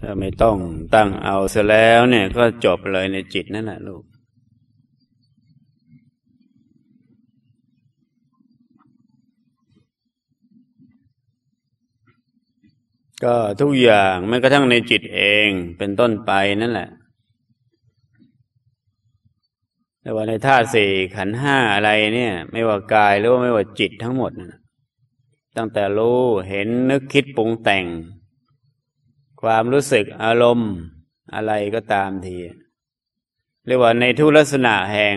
ถ้าไม่ต้องตั้งเอาเสียแล้วเนี่ยก็จบเลยในจิตนั่นแหละลูกก็ทุกอย่างแม้กระทั่งในจิตเองเป็นต้นไปนั่นแหละ แต่ว่าในธาตุสี่ขันห้าอะไรเนี่ย ไม่ว่ากายหรือว่าไม่ว่าจิตทั้งหมดนะตั้งแต่รู้เห็นนึกคิดปรุงแต่ง ความรู้สึกอารมณ์อะไรก็ตามทีเรียกว่าในทุกลักษณะแห่ง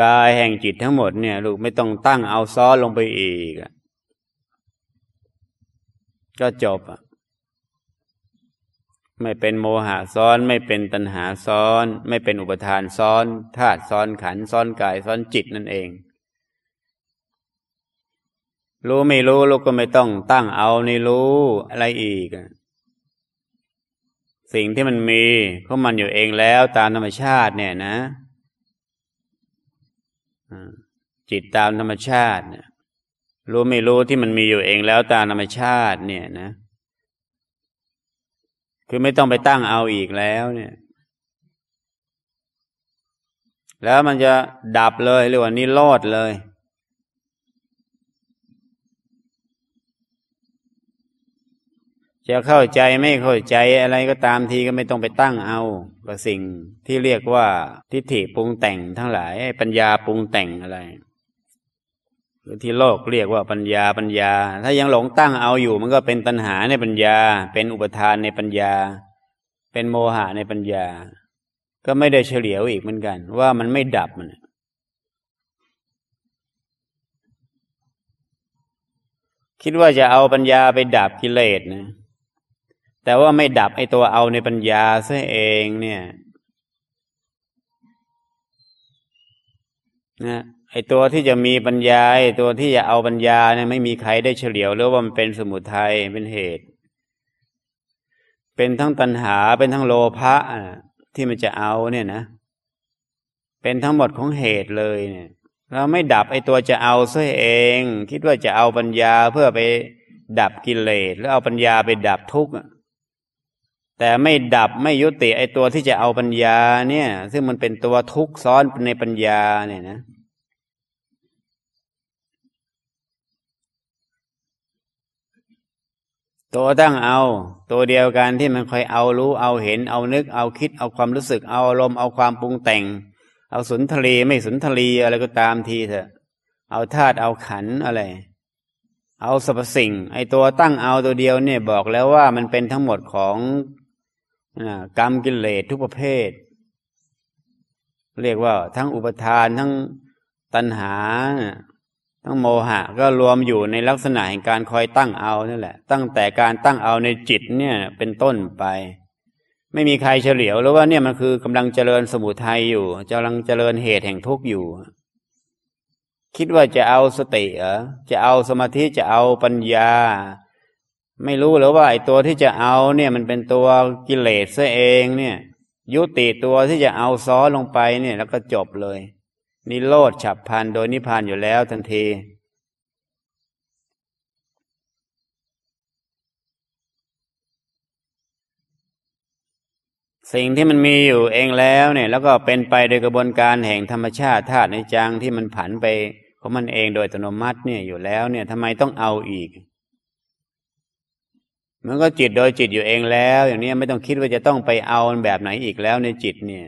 กายแห่งจิตทั้งหมดเนี่ย ลูกไม่ต้องตั้งเอาซ้อนลงไปอีกก็จบอะไม่เป็นโมหะซ้อนไม่เป็นตัณหาซ้อน ไม่เป็นอุปทานซ้อนธาตุซ้อนขันซ้อนกายซ้อนจิตนั่นเอง รู้ไม่รู้ลูกก็ไม่ต้องตั้งเอาในรู้อะไรอีก สิ่งที่มันมีเพราะมันอยู่เองแล้วตามธรรมชาติเนี่ยนะจิตตามธรรมชาติเนี่ยรู้ไม่รู้ที่มันมีอยู่เองแล้วตามธรรมชาติ เนี่ยนะ คือไม่ต้องไปตั้งเอาอีกแล้วเนี่ย แล้วมันจะดับเลยเรียกว่านิโรธเลย จะเข้าใจไม่เข้าใจอะไรก็ตามทีก็ไม่ต้องไปตั้งเอากับสิ่งที่เรียกว่าทิฏฐิปรุงแต่งทั้งหลายปัญญาปรุงแต่งอะไรหรือที่โลกเรียกว่าปัญญาปัญญา ถ้ายังหลงตั้งเอาอยู่ มันก็เป็นตัณหาในปัญญา เป็นอุปทานในปัญญา เป็นโมหะในปัญญา ก็ไม่ได้เฉลียวอีกเหมือนกัน ว่ามันไม่ดับมันคิดว่าจะเอาปัญญาไปดับกิเลสนะ แต่ว่าไม่ดับไอตัวเอาในปัญญาซะเองเนี่ยนะไอตัวที่จะมีปัญญาไอตัวที่จะเอาปัญญาเนี่ยไม่มีใครได้เฉลียวหรือว่ามันเป็นสมุทัยเป็นเหตุ เป็นทั้งตัณหาเป็นทั้งโลภะที่มันจะเอาเนี่ยนะ เป็นทั้งหมดของเหตุเลยเนี่ย เราไม่ดับไอตัวจะเอาซะเอง คิดว่าจะเอาปัญญาเพื่อไปดับกิเลสแล้วเอาปัญญาไปดับทุกข์ แต่ไม่ดับไม่ยุติไอตัวที่จะเอาปัญญาเนี่ย ซึ่งมันเป็นตัวทุกข์ซ้อนในปัญญาเนี่ยนะ ตัวตั้งเอา ตัวเดียวกันที่มันคอยเอารู้เอาเห็นเอานึกเอาคิดเอาความรู้สึกเอาอารมณ์เอาความปรุงแต่ง เอาสุนทรีไม่สุนทรีอะไรก็ตามทีเถอะ เอาธาตุเอาขันอะไรเอาสรรพสิ่ง ไอตัวตั้งเอาตัวเดียวเนี่ยบอกแล้วว่ามันเป็นทั้งหมดของ กรรมกิเลสทุกประเภท เรียกว่าทั้งอุปทานทั้งตัณหา ทั้งโมหะก็รวมอยู่ในลักษณะแห่งการคอยตั้งเอานั่นแหละ ตั้งแต่การตั้งเอาในจิตเนี่ยเป็นต้นไป ไม่มีใครเฉลียวหรือว่าเนี่ยมันคือกำลังเจริญสมุทัยอยู่กำลังเจริญเหตุแห่งทุกข์อยู่ คิดว่าจะเอาสติเหรอจะเอาสมาธิจะเอาปัญญา ไม่รู้หรือว่าไอ้ตัวที่จะเอาเนี่ยมันเป็นตัวกิเลสซะเองเนี่ย ยุติตัวที่จะเอาซ้อลงไปเนี่ย แล้วก็จบเลย นิโรธฉับพันโดยนิพพานอยู่แล้วทันทีสิ่งที่มันมีอยู่เองแล้วเนี่ย แล้วก็เป็นไปโดยกระบวนการแห่งธรรมชาติธาตุในจังที่มันผันไปของมันเองโดยอัตโนมัติเนี่ยอยู่แล้วเนี่ยทำไมต้องเอาอีก มันก็จิตโดยจิตอยู่เองแล้ว อย่างนี้ไม่ต้องคิดว่าจะต้องไปเอาแบบไหนอีกแล้วในจิตเนี่ย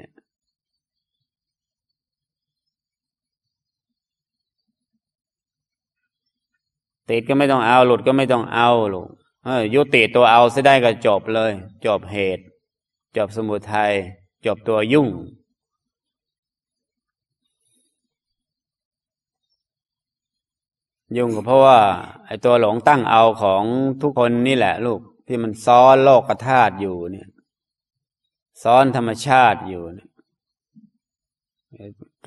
ติดก็ไม่ต้องเอา หลุดก็ไม่ต้องเอาลูกยุติตัวเอาซะได้ก็จบเลย จบเหตุ จบสมุทัยจบตัวยุ่ง ยุ่งก็เพราะว่า ไอ้ตัวหลงตั้งเอาของทุกคนนี่แหละ ลูกที่มันซ้อนโลกธาตุอยู่เนี่ย ซ้อนธรรมชาติอยู่เนี่ย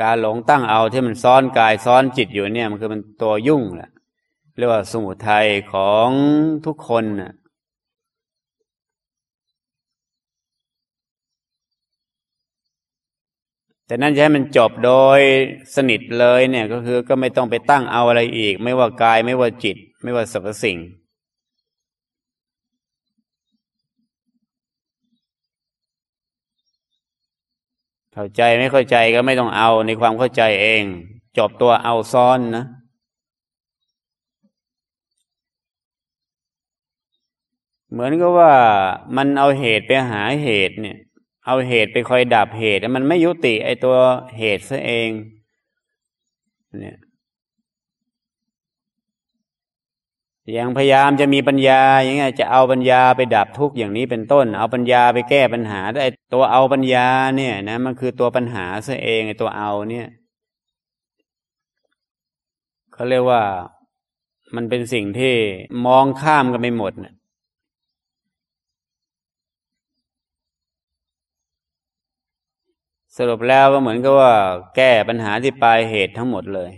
การหลงตั้งเอาที่มันซ้อนกายซ้อนจิตอยู่เนี่ย มันคือมันตัวยุ่งแหละเรียกว่าสมุทัยของทุกคนน่ะ แต่นั่นจะให้มันจบโดยสนิทเลยเนี่ยก็คือก็ไม่ต้องไปตั้งเอาอะไรอีก ไม่ว่ากายไม่ว่าจิต ไม่ว่าสรรพสิ่ง เข้าใจไม่เข้าใจก็ไม่ต้องเอาในความเข้าใจเอง จบตัวเอาซ้อนนะเหมือนกับว่ามันเอาเหตุไปหาเหตุเนี่ย เอาเหตุไปคอยดับเหตุมันไม่ยุติไอตัวเหตุซะเอง เนี่ยอย่างพยายามจะมีปัญญาอย่างเงี้ยจะเอาปัญญาไปดับทุกข์อย่างนี้เป็นต้น เอาปัญญาไปแก้ปัญหาได้ตัวเอาปัญญาเนี่ยนะมันคือตัวปัญหาซะเองไอ้ตัวเอาเนี่ยเขาเรียกว่ามันเป็นสิ่งที่มองข้ามกันไปหมดนะ สรุปแล้วก็เหมือนกับว่า แก้ปัญหาที่ปลายเหตุทั้งหมดเลย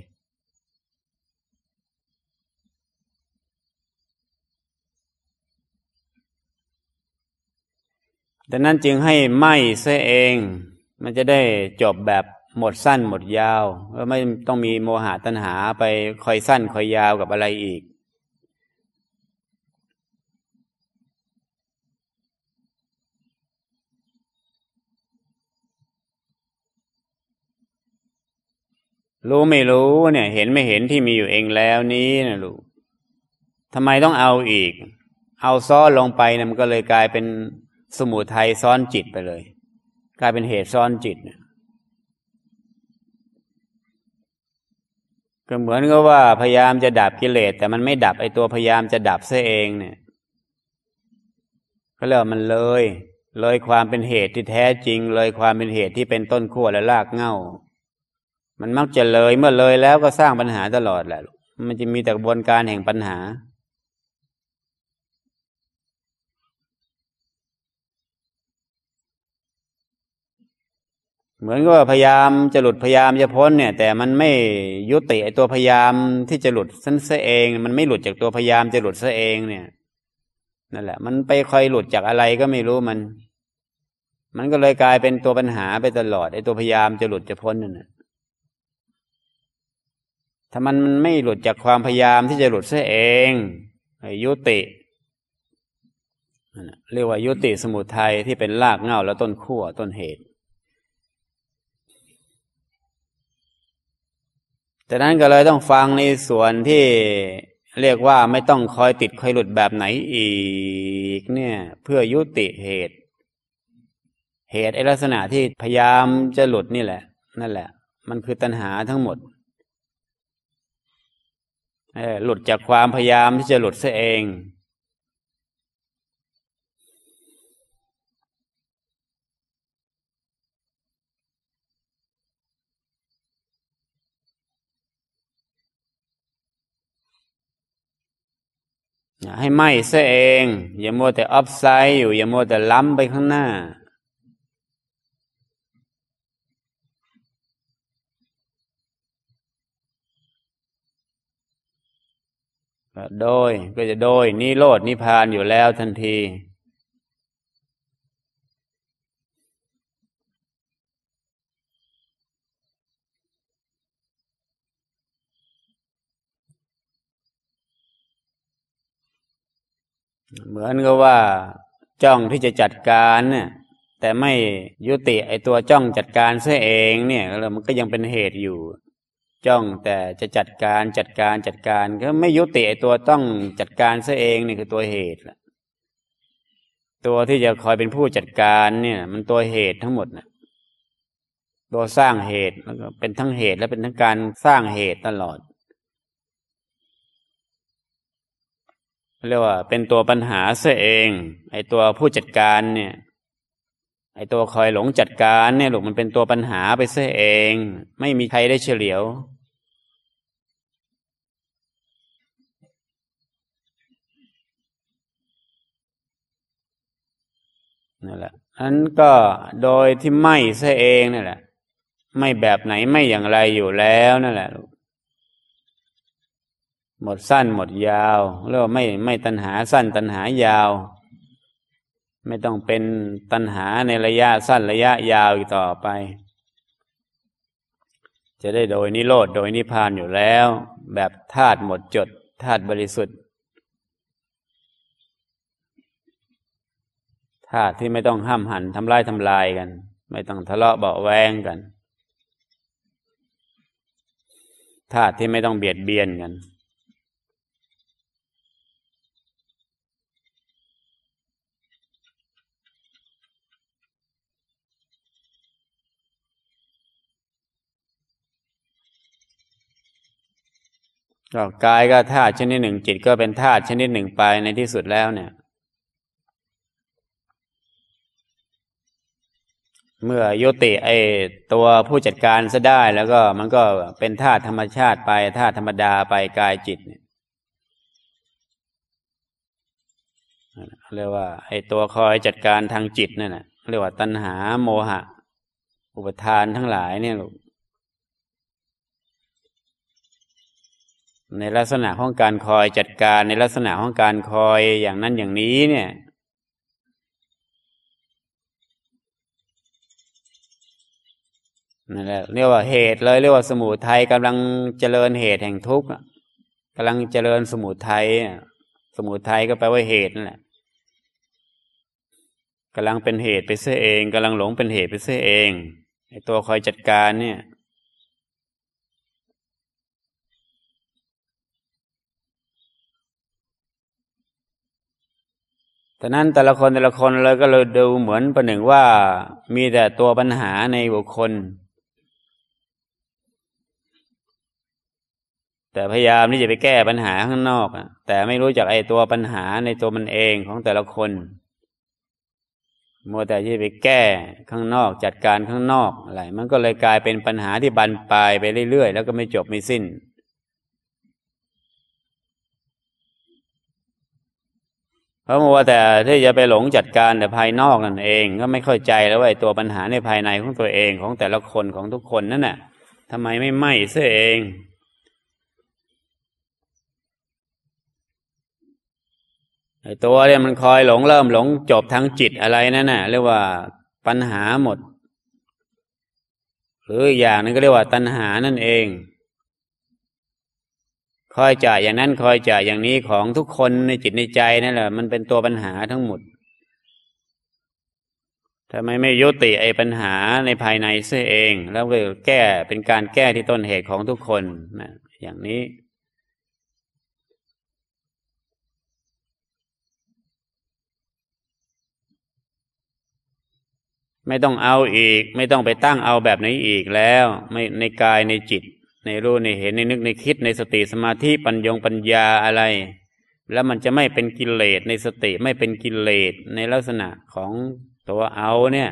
ดังนั้นจึงให้ไหมเสียเอง มันจะได้จบแบบหมดสั้นหมดยาวก็ไม่ต้องมีโมหะตัณหาไปคอยสั้นคอยยาวกับอะไรอีก รู้ไม่รู้เนี่ย เห็นไม่เห็นที่มีอยู่เองแล้วนี้นะลูกทำไมต้องเอาอีก เอาซ้อนลงไปนะมันก็เลยกลายเป็นสมุทัยซ้อนจิตไปเลย กลายเป็นเหตุซ้อนจิตก็เหมือนกับว่าพยายามจะดับกิเลสแต่มันไม่ดับไอตัวพยายามจะดับซะเองเนี่ย ก็เรียกมันเลย เลยความเป็นเหตุที่แท้จริง เลยความเป็นเหตุที่เป็นต้นขั้วและรากเง้า มันมักจะเลยเมื่อเลยแล้วก็สร้างปัญหาตลอดแหละมันจะมีแต่กระบวนการแห่งปัญหา เหมือนกับพยายามจะหลุดพยายามจะพ้นเนี่ย แต่มันไม่ยุติไอตัวพยายามที่จะหลุดสั้นเสเอง มันไม่หลุดจากตัวพยายามจะหลุดเสเองเนี่ยนั่นแหละ มันไปคอยหลุดจากอะไรก็ไม่รู้มัน มันก็เลยกลายเป็นตัวปัญหาไปตลอดไอตัวพยายามจะหลุดจะพ้นนั่นแหละ ถ้ามันไม่หลุดจากความพยายามที่จะหลุดเสเองยุติเรียกว่ายุติสมุทัยที่เป็นรากเหง้าแล้วต้นขั้วต้นเหตุแต่นั้นก็เลยต้องฟังในส่วนที่เรียกว่าไม่ต้องคอยติดคอยหลุดแบบไหนอีกเนี่ย เพื่อยุติเหตุ เหตุไอลักษณะที่พยายามจะหลุดนี่แหละ นั่นแหละ มันคือตัณหาทั้งหมด หลุดจากความพยายามที่จะหลุดซะเอง ให้ไหมซะเอง อย่ามัวแต่ออฟไซด์อยู่ อย่ามัวแต่ล้ำไปข้างหน้า โดยก็จะโดยนิโรดนิพานอยู่แล้วทันที เหมือนกับว่าจ้องที่จะจัดการเนี่ยแต่ไม่ยุติไอตัวจ้องจัดการซะเองเนี่ยแล้วมันก็ยังเป็นเหตุอยู่ จ้องแต่จะจัดการจัดการจัดการก็ไม่ยุติไอตัวต้องจัดการซะเองนี่คือตัวเหตุละตัวที่จะคอยเป็นผู้จัดการเนี่ย มันตัวเหตุทั้งหมดนะตัวสร้างเหตุแล้วก็เป็นทั้งเหตุและเป็นทั้งการสร้างเหตุตลอดเรียกว่าเป็นตัวปัญหาเสียเอง ไอ้ตัวผู้จัดการเนี่ย ไอ้ตัวคอยหลงจัดการเนี่ยลูกมันเป็นตัวปัญหาไปเสียเอง ไม่มีใครได้เฉลียว นั่นแหละอันก็โดยที่ไม่เสียเองนั่นแหละ ไม่แบบไหนไม่อย่างไรอยู่แล้วนั่นแหละลูกหมดสั้นหมดยาวเรียกว่าไม่ไม่ตัณหาสั้นตัณหายาว ไม่ต้องเป็นตัณหาในระยะสั้นระยะยาวอีกต่อไป จะได้โดยนิโรธโดยนิพพานอยู่แล้ว แบบธาตุหมดจดธาตุบริสุทธิ์ธาตุที่ไม่ต้องห้ามหันทำลายทำลายกัน ไม่ต้องทะเลาะเบาแวงกันธาตุที่ไม่ต้องเบียดเบียนกัน ก็กายก็ธาตุชนิดหนึ่ง จิตก็เป็นธาตุชนิดหนึ่งไปในที่สุดแล้วเนี่ย เมื่อยุติไอตัวผู้จัดการซะได้แล้วก็มันก็เป็นธาตุธรรมชาติไปธาตุธรรมดาไปกายจิตเนี่ยเรียกว่า ไอตัวคอยจัดการทางจิตนั่นแหละเรียกว่าตัณหาโมหะ อุปทานทั้งหลายเนี่ยลูก ในลักษณะของการคอยจัดการในลักษณะของการคอยอย่างนั้นอย่างนี้เนี่ยนั่นแหละเรียกว่าเหตุเลยเรียกว่าสมุทัยกำลังเจริญเหตุแห่งทุกข์กำลังเจริญสมุทัยสมุทัยก็แปลว่าเหตุนั่นแหละกำลังเป็นเหตุไปเสียเองกำลังหลงเป็นเหตุไปเสียเองไอ้ตัวคอยจัดการเนี่ย แต่นั้นแต่ละคนแต่ละคนเลยก็เลยดูเหมือนประหนึ่งว่ามีแต่ตัวปัญหาในบุคคล แต่พยายามที่จะไปแก้ปัญหาข้างนอกแต่ไม่รู้จักไอ้ตัวปัญหาในตัวมันเองของแต่ละคนมัวแต่ที่ไปแก้ข้างนอกจัดการข้างนอกอะไรมันก็เลยกลายเป็นปัญหาที่บันปลายไปเรื่อยๆ แล้วก็ไม่จบไม่สิ้น เพราะมัวแต่ที่จะไปหลงจัดการแต่ภายนอกนั่นเอง ก็ไม่เข้าใจแล้วว่าตัวปัญหาในภายในของตัวเองของแต่ละคนของทุกคนนั่นน่ะทำไมไม่ไหม้เสียเองไอ้ตัวเนี่ยมันคอยหลงเริ่มหลงจบทั้งจิตอะไรนั่นน่ะเรียกว่าปัญหาหมด หรืออย่างนึงก็เรียกว่าตัณหานั่นเอง คอยจ่ายอย่างนั้นคอยจ่ายอย่างนี้ของทุกคนในจิตในใจนั่นแหละ มันเป็นตัวปัญหาทั้งหมดทำไมไม่ยุติไอ้ปัญหาในภายในเสียเอง แล้วก็แก้เป็นการแก้ที่ต้นเหตุของทุกคนนะอย่างนี้ ไม่ต้องเอาอีก ไม่ต้องไปตั้งเอาแบบนี้อีกแล้ว ไม่ในกายในจิต ในรู้ในเห็นในนึกในคิดในสติสมาธิปัญญงปัญญาอะไร แล้วมันจะไม่เป็นกิเลสในสติไม่เป็นกิเลสในลักษณะของตัวเอาเนี่ย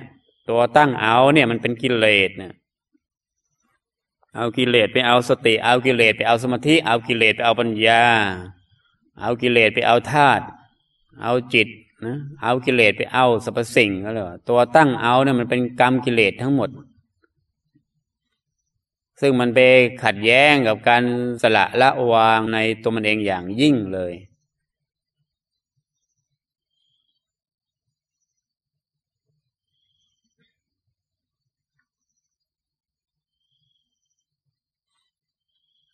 ตัวตั้งเอาเนี่ยมันเป็นกิเลสเนี่ยเอากิเลสไปเอาสติ เอากิเลสไปเอาสมาธิเอากิเลสไปเอาปัญญา เอากิเลสไปเอาธาตุเอาจิตนะเอากิเลสไปเอาสรรพสิ่งก็เลยตัวตั้งเอาเนี่ยมันเป็นกรรมกิเลสทั้งหมด ซึ่งมันไปขัดแย้งกับการสละละวางในตัวมันเองอย่างยิ่งเลย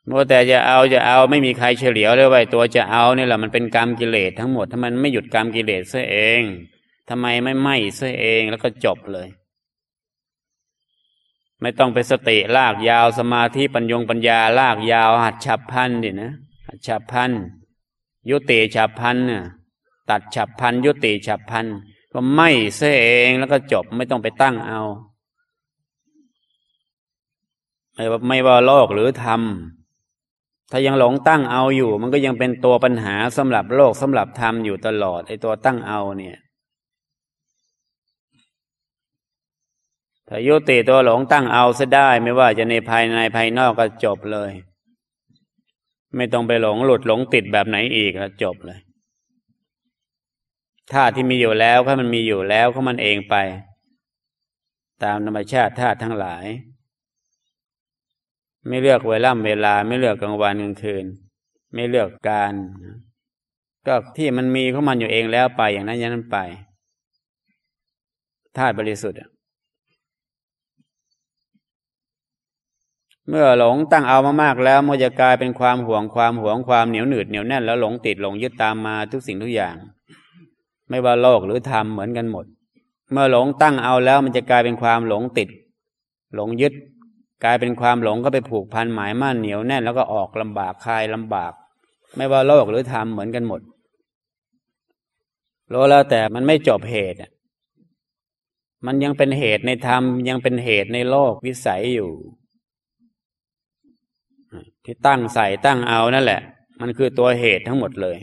เมื่อแต่จะเอาจะเอาไม่มีใครเฉลียวเลยว่าตัวจะเอาเนี่ยแหละมันเป็นกรรมกิเลสทั้งหมด ถ้ามันไม่หยุดกรรมกิเลสเสียเองทำไมไม่ไหม้เสียเองแล้วก็จบเลย ไม่ต้องไปสติลากยาวสมาธิปัญญงปัญญาลากยาว หัดฉับพันดินะหัดฉับพันยุติฉับพันเนี่ยตัดฉับพันยุติฉับพันก็ไม่เสเองแล้วก็จบไม่ต้องไปตั้งเอาไม่ว่าไม่ว่าโลกหรือธรรมถ้ายังหลงตั้งเอาอยู่ มันก็ยังเป็นตัวปัญหาสำหรับโลกสำหรับธรรมอยู่ตลอดไอ้ตัวตั้งเอาเนี่ย ถ้ายุติตัวหลงตั้งเอาซะได้ ไม่ว่าจะในภายในภายนอกก็จบเลย ไม่ต้องไปหลงหลุดหลงติดแบบไหนอีกแล้วจบเลยธาตุที่มีอยู่แล้วก็มันมีอยู่แล้วก็มันเองไป ตามธรรมชาติธาตุทั้งหลาย ไม่เลือกเวลาเวลา ไม่เลือกกลางวันกลางคืน ไม่เลือกการ ก็ที่มันมีของมันอยู่เองแล้วไปอย่างนั้นอย่างนั้นไปธาตุบริสุทธิ์ เมื่อหลงตั้งเอามามากแล้วมันจะกลายเป็นความห่วงความห่วงความเหนียวหนืดเหนียวแน่นแล้วหลงติดหลงยึดตามมาทุกสิ่งทุกอย่าง ไม่ว่าโลกหรือธรรมเหมือนกันหมด เมื่อหลงตั้งเอาแล้วมันจะกลายเป็นความหลงติด หลงยึด กลายเป็นความหลงก็ไปผูกพันหมายมั่นเหนียวแน่นแล้วก็ออกลำบากคลายลำบาก ไม่ว่าโลกหรือธรรมเหมือนกันหมดรู้แล้วแต่มันไม่จบเหตุมันยังเป็นเหตุในธรรมยังเป็นเหตุในโลกวิสัยอยู่ ที่ตั้งใส่ตั้งเอานั่นแหละ มันคือตัวเหตุทั้งหมดเลย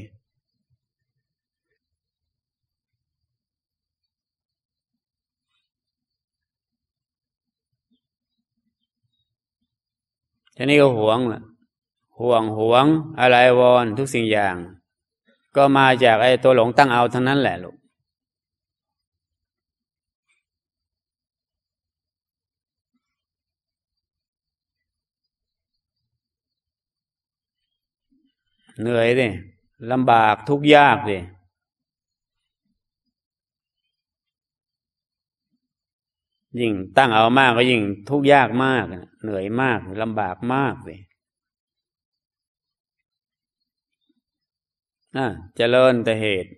ทีนี้ก็หวงล่ะห่วงหวงอะไรวอนทุกสิ่งอย่าง ก็มาจากไอ้ตัวหลงตั้งเอาทั้งนั้นแหละลูก เหนื่อยดิลำบากทุกยากดิยิ่งตั้งเอามากก็ยิ่งทุกยากมาก เหนื่อยมากลำบากมากเลยอะเจริญแต่เหตุ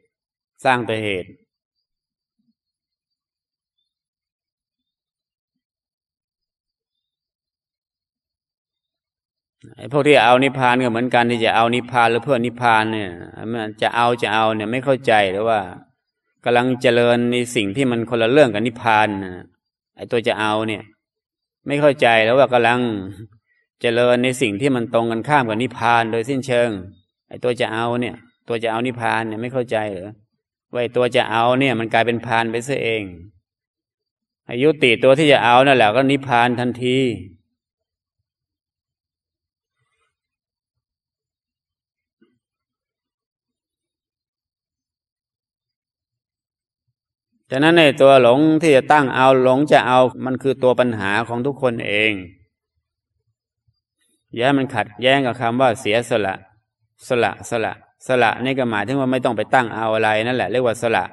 สร้างแต่เหตุ ไอ้พวกที่เอานิพพานก็เหมือนกันที่จะเอานิพพานหรือเพื่อนิพพานเนี่ยมันจะเอาจะเอาเนี่ยไม่เข้าใจหรือว่ากำลังเจริญในสิ่งที่มันคนละเรื่องกับนิพพานนะไอ้ตัวจะเอาเนี่ย ไม่เข้าใจแล้วว่ากำลังเจริญในสิ่งที่มันตรงกันข้ามกับนิพพานโดยสิ้นเชิง ไอ้ตัวจะเอาเนี่ย ตัวจะเอานิพพานเนี่ยไม่เข้าใจเหรอว่าตัวจะเอาเนี่ย มันกลายเป็นพานไปซะเอง อายุติตัวที่จะเอานั่นแหละก็นิพพานทันที ฉะนั้นในตัวหลงที่จะตั้งเอาหลงจะเอามันคือตัวปัญหาของทุกคนเองอย่ามันขัดแย้งกับคำว่าเสียสละ สละสละ สละนี่ก็หมายถึงว่าไม่ต้องไปตั้งเอาอะไรนั่นแหละเรียกว่าสละ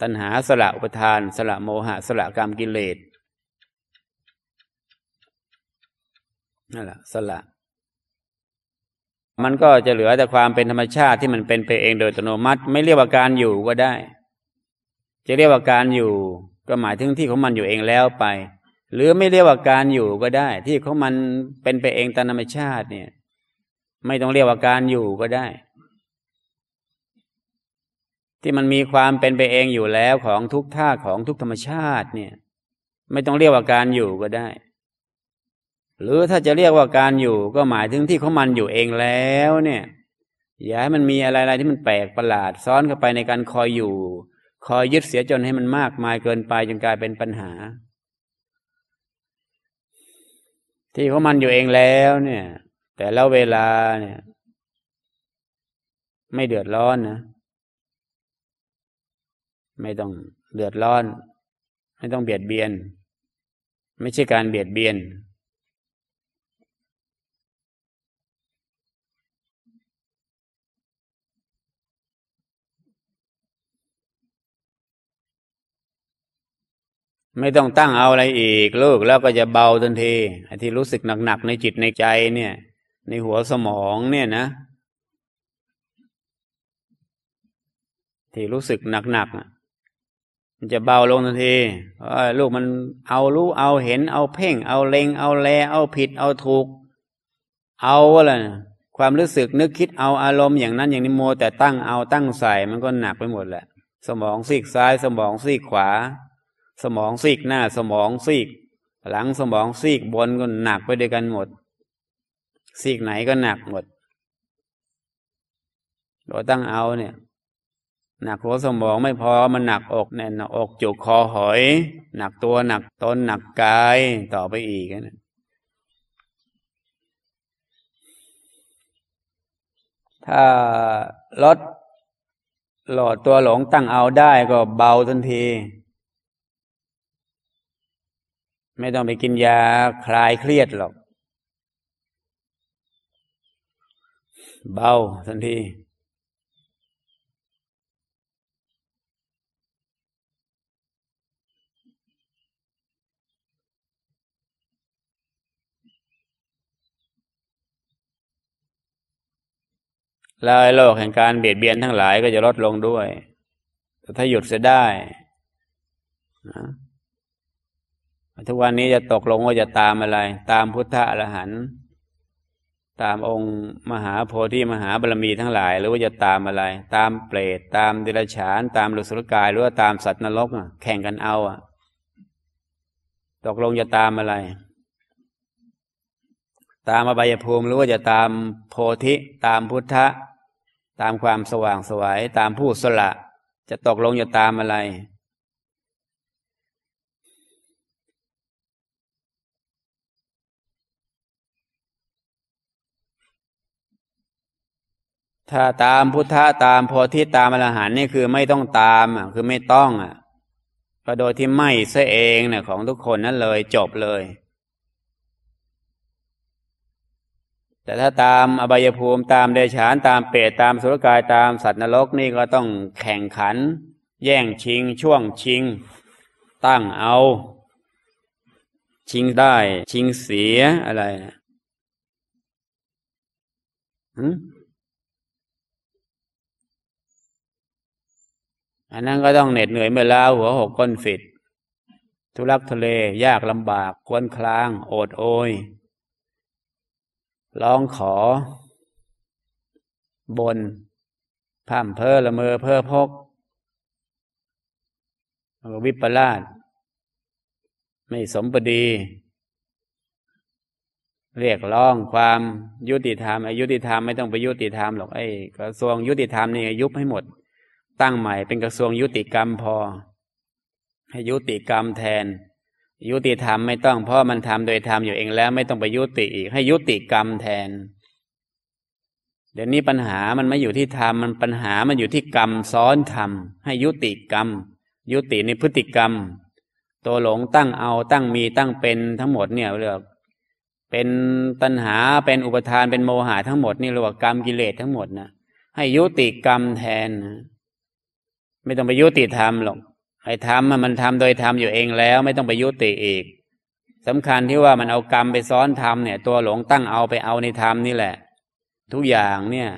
ตัณหาสละอุปทาน สละโมหะ สละกรรมกิเลสนั่นแหละสละ มันก็จะเหลือแต่ความเป็นธรรมชาติที่มันเป็นไปเองโดยอัตโนมัติ ไม่เรียกว่าการอยู่ก็ได้ จะเรียกว่าการอยู่ ก็หมายถึงที่ของมันอยู่เองแล้วไป หรือไม่เรียกว่าการอยู่ก็ได้ ที่ของมันเป็นไปเองตามธรรมชาติเนี่ย ไม่ต้องเรียกว่าการอยู่ก็ได้ ที่มันมีความเป็นไปเองอยู่แล้วของทุกท่าของทุกธรรมชาติเนี่ย ไม่ต้องเรียกว่าการอยู่ก็ได้ หรือถ้าจะเรียกว่าการอยู่ก็หมายถึงที่ของมันอยู่เองแล้วเนี่ยอย่าให้มันมีอะไรๆที่มันแปลกประหลาด ซ้อนเข้าไปในการคอยอยู่ คอยยึดเสียจนให้มันมากมายเกินไปจนกลายเป็นปัญหา ที่ของมันอยู่เองแล้วเนี่ย แต่แล้วเวลาเนี่ย ไม่เดือดร้อนนะ ไม่ต้องเดือดร้อน ไม่ต้องเบียดเบียน ไม่ใช่การเบียดเบียน ไม่ต้องตั้งเอาอะไรอีกลูกแล้วก็จะเบาทันทีไอ้ที่รู้สึกหนักๆในจิตในใจเนี่ย ในหัวสมองเนี่ยนะ ที่รู้สึกหนักๆมันจะเบาลงทันทีลูกมันเอารู้เอาเห็น เอาเพ่ง เอาเลงเอาแล เอาผิด เอาถูก เอาอะไรความรู้สึกนึกคิดเอาอารมณ์อย่างนั้นอย่างนี้โมแต่ตั้งเอาตั้งใส่มันก็หนักไปหมดแหละ สมองซีกซ้าย สมองซีกขวา สมองซีกหน้าสมองซีก หลังสมองซีกบนก็หนักไปด้วยกันหมด ซีกไหนก็หนักหมด เราตั้งเอาเนี่ย หนักหัวสมองไม่พอมันหนักอกแน่นอกจุกคอหอย หนักตัวหนักตนหนักกายต่อไปอีกนะถ้าลดหลอดตัวหลงตั้งเอาได้ก็เบาทันที ไม่ต้องไปกินยาคลายเครียดหรอก เบาทันที แล้วโลกแห่งการเบียดเบียนทั้งหลายก็จะลดลงด้วย แต่ถ้าหยุดเสียได้นะ ทุกวันนี้จะตกลงว่าจะตามอะไร ตามพุทธะอรหันต์ตามองค์มหาโพธิมหาบารมีทั้งหลาย หรือว่าจะตามอะไร ตามเปรตตามเดรัจฉาน ตามลุสุรกาย หรือว่าตามสัตว์นรกแข่งกันเอาอะ ตกลงจะตามอะไร ตามอบายภูมิหรือว่าจะตามโพธิตามพุทธะ ตามความสว่างสวยัยตามผู้สละ จะตกลงจะตามอะไร ถ้าตามพุทธะตามโพธิตามอรหันนี่คือไม่ต้องตามอะคือไม่ต้องอะก็โดยที่ไม่ซะเองเนี่ยของทุกคนนั่นเลยจบเลย แต่ถ้าตามอบายภูมิตามเดชานตามเปรตตามสุรกายตามสัตว์นรกนี่ก็ต้องแข่งขัน แย่งชิง ช่วงชิง ตั้งเอา ชิงได้ ชิงเสียอะไรนะ อันนั้นก็ต้องเหน็ดเหนื่อยเมื่อลาหัวหกก้นฟิดทุลักทุเลยากลำบากควนคลาง โอดโอย ร้องขอบนพร่ำเพ้อละเมอเพ้อพก วิปลาสไม่สมบดี เรียกร้องความยุติธรรมอายุติธรรมไม่ต้องไปยุติธรรมหรอกไอ้กระทรวงยุติธรรมนี่ยุบให้หมด ตั้งใหม่เป็นกระทรวงยุติกรรมพอ ให้ยุติกรรมแทน ยุติธรรมไม่ต้องเพราะมันทำโดยธรรมอยู่เองแล้ว ไม่ต้องไปยุติอีก ให้ยุติกรรมแทน เดี๋ยวนี้ปัญหามันไม่อยู่ที่ธรรมมันปัญหามันอยู่ที่กรรมซ้อนธรรมให้ยุติกรรม ยุติในพฤติกรรม ตัวหลงตั้งเอาตั้งมีตั้งเป็นทั้งหมดเนี่ยเรียกเป็นตัณหาเป็นอุปทานเป็นโมหะทั้งหมดนี่เรียกว่ากรรมกิเลสทั้งหมดนะให้ยุติกรรมแทนนะ ไม่ต้องไปยุติธรรมหรอกไอ้ธรรมมันทำโดยธรรมอยู่เองแล้ว ไม่ต้องไปยุติอีกสำคัญที่ว่ามันเอากรรมไปซ้อนธรรมเนี่ย ตัวหลงตั้งเอาไปเอาในธรรมนี่แหละ ทุกอย่างเนี่ย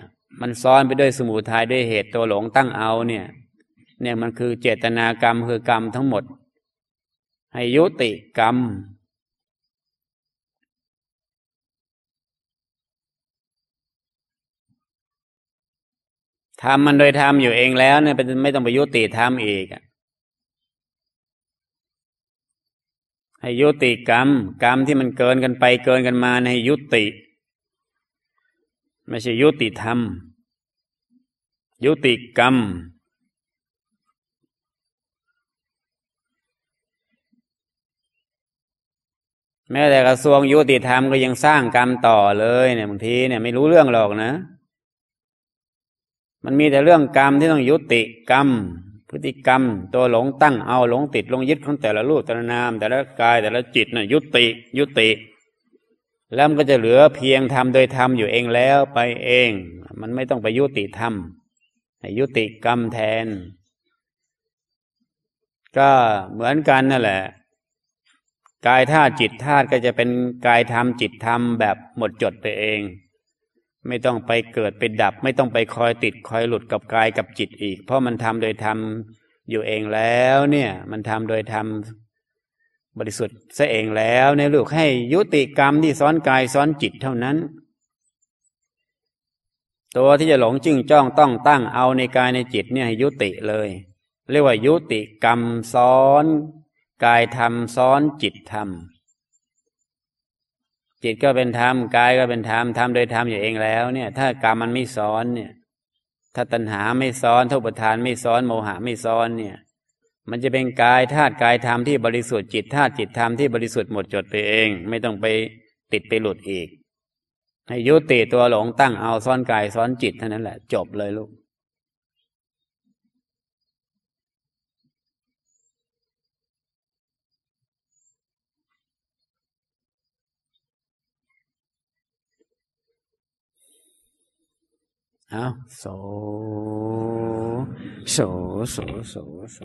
มันซ้อนไปด้วยสมุทัยด้วยเหตุตัวหลงตั้งเอาเนี่ย เนี่ยมันคือเจตนากรรมคือกรรมทั้งหมด ให้ยุติกรรม ทำมันโดยทำอยู่เองแล้วเนี่ยเป็นไม่ต้องไปยุติทำอีกให้ยุติกรรม กรรมที่มันเกินกันไปเกินกันมาให้ยุติ ไม่ใช่ยุติธรรม ยุติกรรม แม้แต่กระทรวงยุติธรรมก็ยังสร้างกรรมต่อเลยเนี่ยบางทีเนี่ยไม่รู้เรื่องหรอกนะ มันมีแต่เรื่องกรรมที่ต้องยุติกรรม พฤติกรรม ตัวหลงตั้งเอาหลงติดลงยึดของแต่ละรูปแต่ละนาม แต่ละกายแต่ละจิตนะ่ะยุติ ยุติ แล้วมันก็จะเหลือเพียงทำโดยทำอยู่เองแล้วไปเอง มันไม่ต้องไปยุติธรรมยุติกรรมแทน ก็เหมือนกันนั่นแหละกายธาตุจิตธาตุก็จะเป็นกายธรรมจิตธรรมแบบหมดจดไปเอง ไม่ต้องไปเกิดไปดับ ไม่ต้องไปคอยติดคอยหลุดกับกายกับจิตอีก เพราะมันทำโดยทำอยู่เองแล้วเนี่ย มันทำโดยทำบริสุทธิ์ซะเองแล้วในลูกให้ยุติกรรมที่ซ้อนกายซ้อนจิตเท่านั้น ตัวที่จะหลงจึงจ้องต้องตั้งเอาในกายในจิตเนี่ยให้ยุติเลย เรียกว่ายุติกรรมซ้อน กายธรรมซ้อนจิตธรรม จิตก็เป็นธรรมกายก็เป็นธรรมทำโดยธรรมอยู่เองแล้ว เนี่ย ถ้ากรรมมันไม่ซ้อนเนี่ย ถ้าตัณหาไม่ซ้อนทุปทานไม่ซ้อนโมหะไม่ซ้อนเนี่ย มันจะเป็นกายธาตุกายธรรมที่บริสุทธิ์จิตธาตุจิตธรรมที่บริสุทธิ์หมดจดไปเอง ไม่ต้องไปติดไปหลุดอีก ให้ยุติตัวหลงตั้งเอาซ้อนกายซ้อนจิตเท่านั้นแหละ จบเลยลูก 啊，手手手手手。